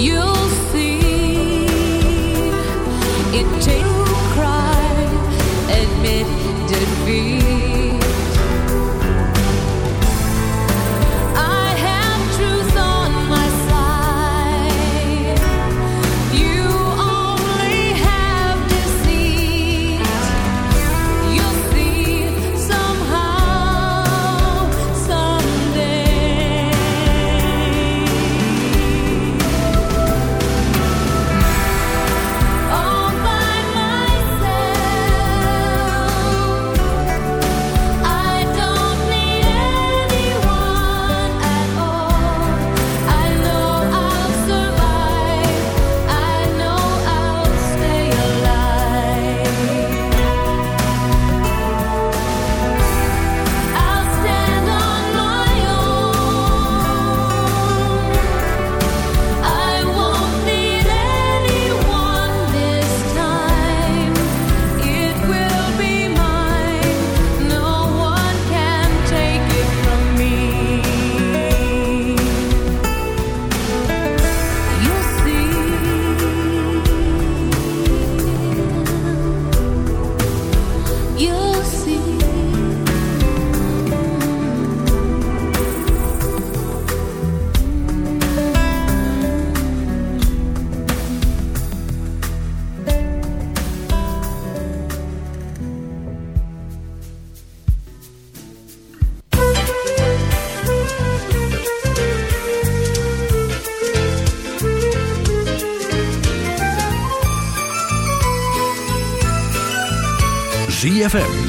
You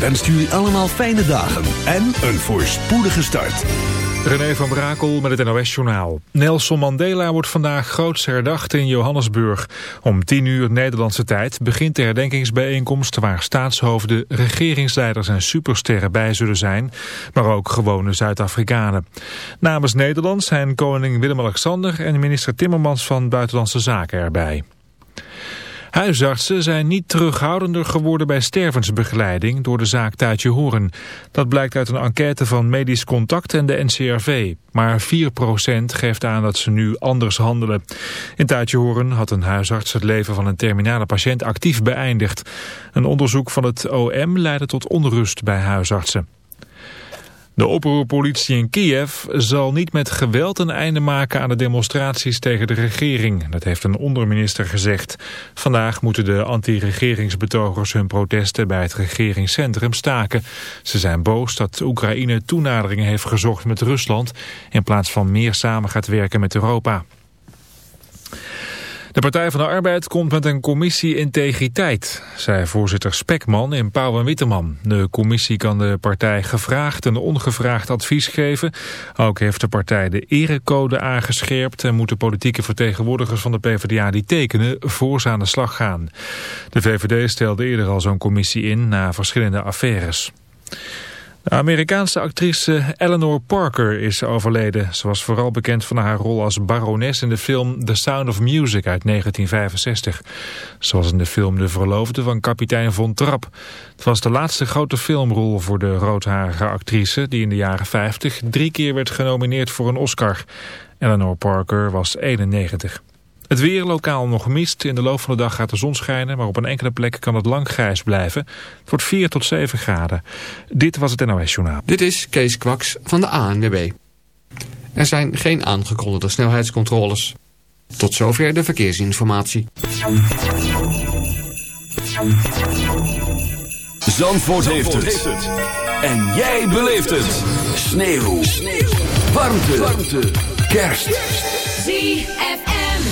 wenst jullie allemaal fijne dagen en een voorspoedige start. René van Brakel met het NOS-journaal. Nelson Mandela wordt vandaag groots herdacht in Johannesburg. Om 10 uur Nederlandse tijd begint de herdenkingsbijeenkomst... waar staatshoofden, regeringsleiders en supersterren bij zullen zijn... maar ook gewone Zuid-Afrikanen. Namens Nederland zijn koning Willem-Alexander... en minister Timmermans van Buitenlandse Zaken erbij. Huisartsen zijn niet terughoudender geworden bij stervensbegeleiding door de zaak Tuitje Horen. Dat blijkt uit een enquête van Medisch Contact en de NCRV. Maar 4% geeft aan dat ze nu anders handelen. In Tuitje Horen had een huisarts het leven van een terminale patiënt actief beëindigd. Een onderzoek van het OM leidde tot onrust bij huisartsen. De oproerpolitie in Kiev zal niet met geweld een einde maken aan de demonstraties tegen de regering. Dat heeft een onderminister gezegd. Vandaag moeten de anti-regeringsbetogers hun protesten bij het regeringscentrum staken. Ze zijn boos dat Oekraïne toenaderingen heeft gezocht met Rusland... in plaats van meer samen gaat werken met Europa. De Partij van de Arbeid komt met een commissie integriteit, zei voorzitter Spekman in Pauw en Witteman. De commissie kan de partij gevraagd en ongevraagd advies geven. Ook heeft de partij de erecode aangescherpt en moeten politieke vertegenwoordigers van de PvdA die tekenen voor ze aan de slag gaan. De VVD stelde eerder al zo'n commissie in na verschillende affaires. De Amerikaanse actrice Eleanor Parker is overleden. Ze was vooral bekend van haar rol als barones in de film The Sound of Music uit 1965. Ze was in de film de verloofde van kapitein Von Trapp. Het was de laatste grote filmrol voor de roodharige actrice... die in de jaren 50 drie keer werd genomineerd voor een Oscar. Eleanor Parker was 91. Het weer lokaal nog mist. In de loop van de dag gaat de zon schijnen, maar op een enkele plek kan het lang grijs blijven. Het wordt 4 tot 7 graden. Dit was het NOS Journaal. Dit is Kees Kwaks van de ANWB. Er zijn geen aangekondigde snelheidscontroles. Tot zover de verkeersinformatie. Zandvoort, heeft, het. En jij beleeft het. Sneeuw. Sneeuw. Warmte. Warmte. Kerst. ZFM.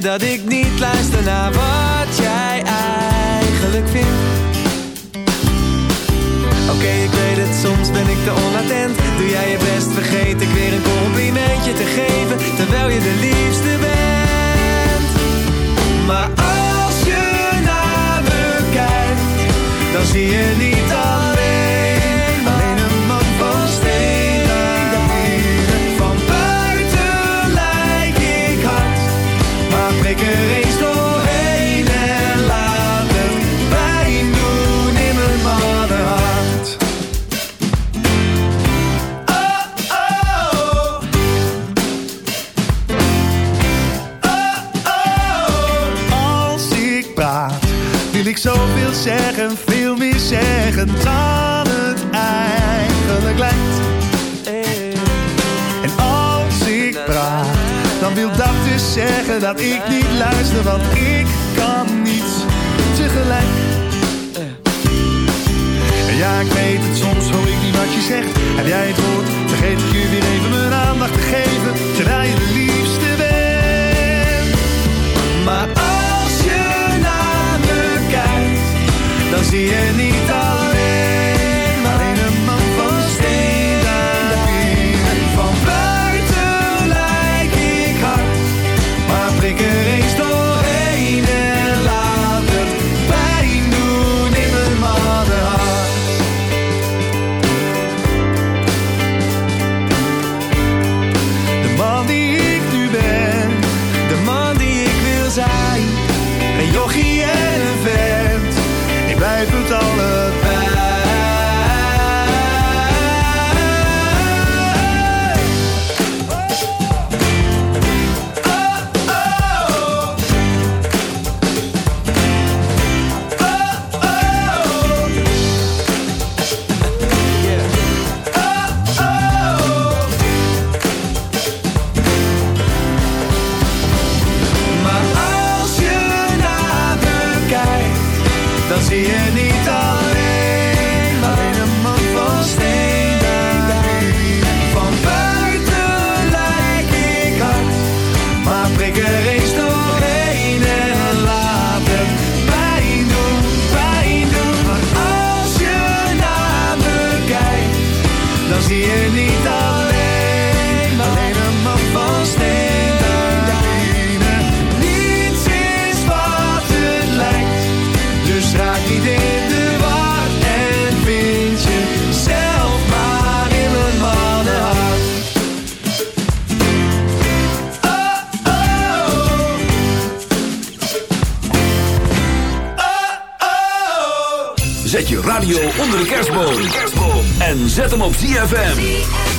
Saturday En zet hem op ZFM.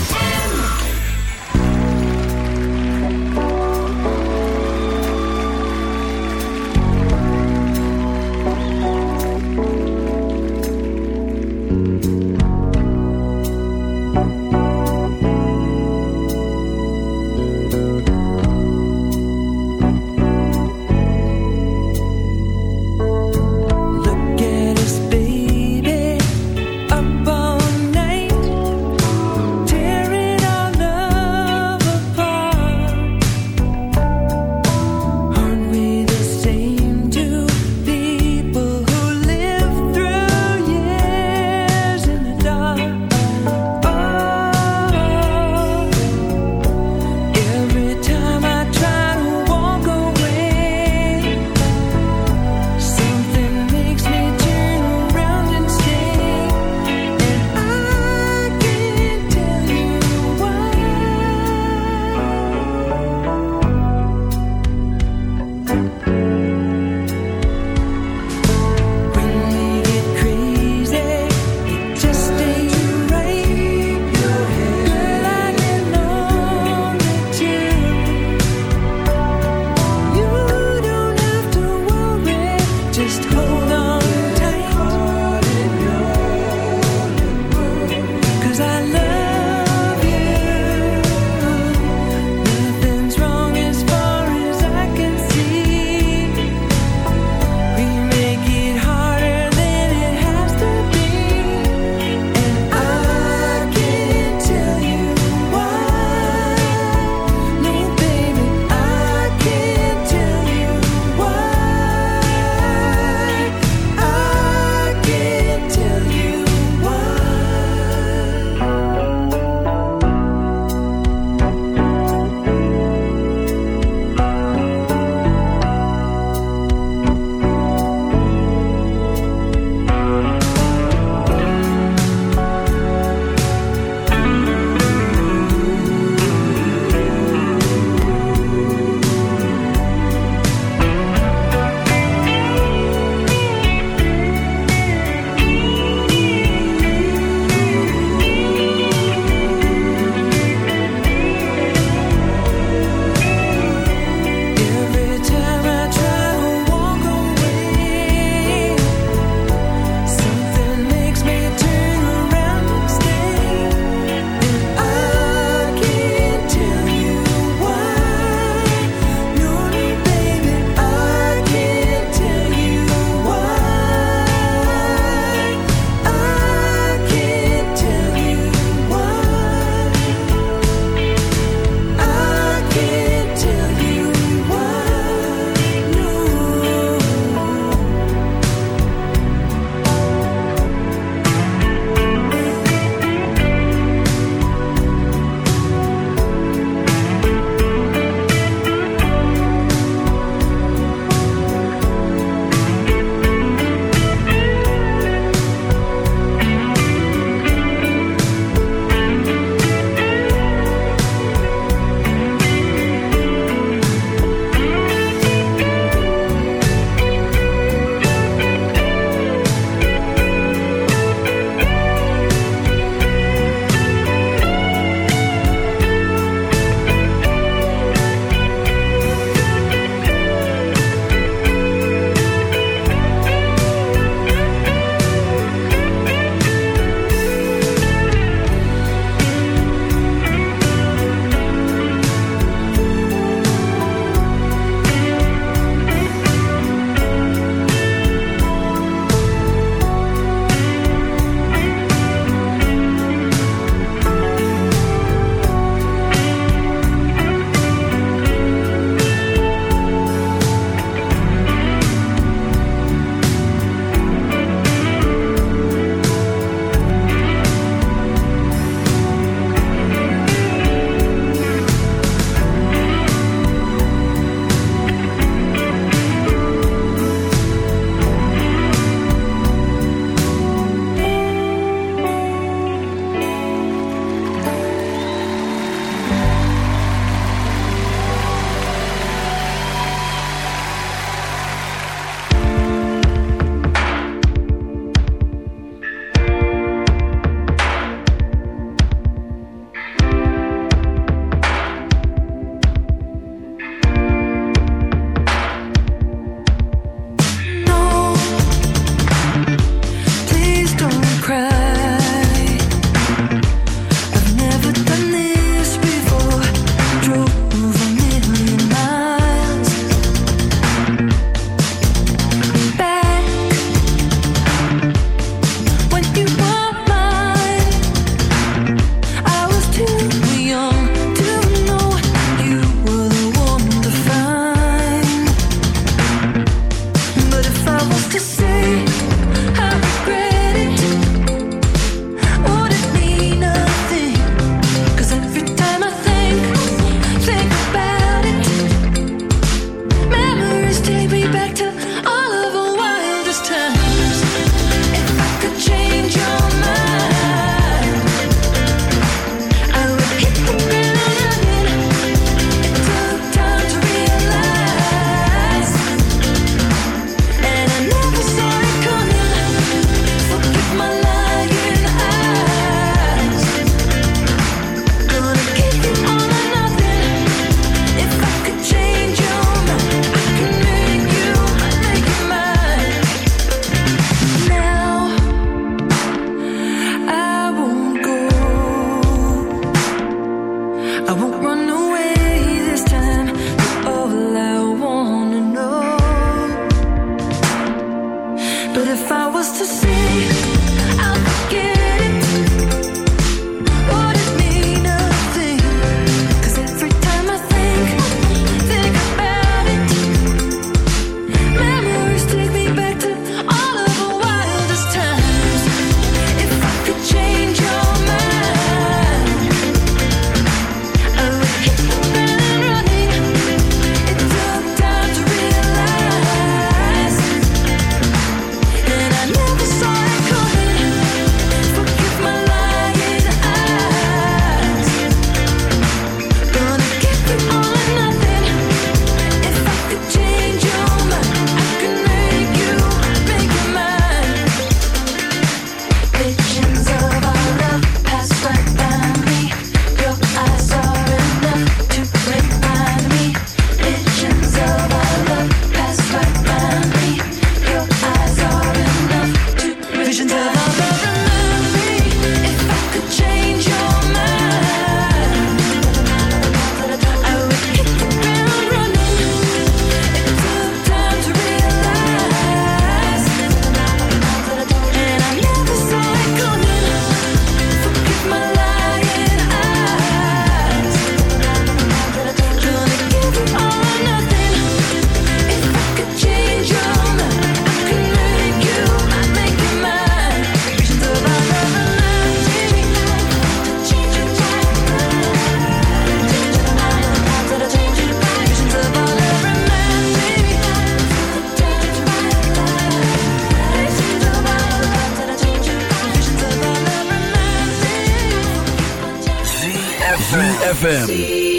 ZFM.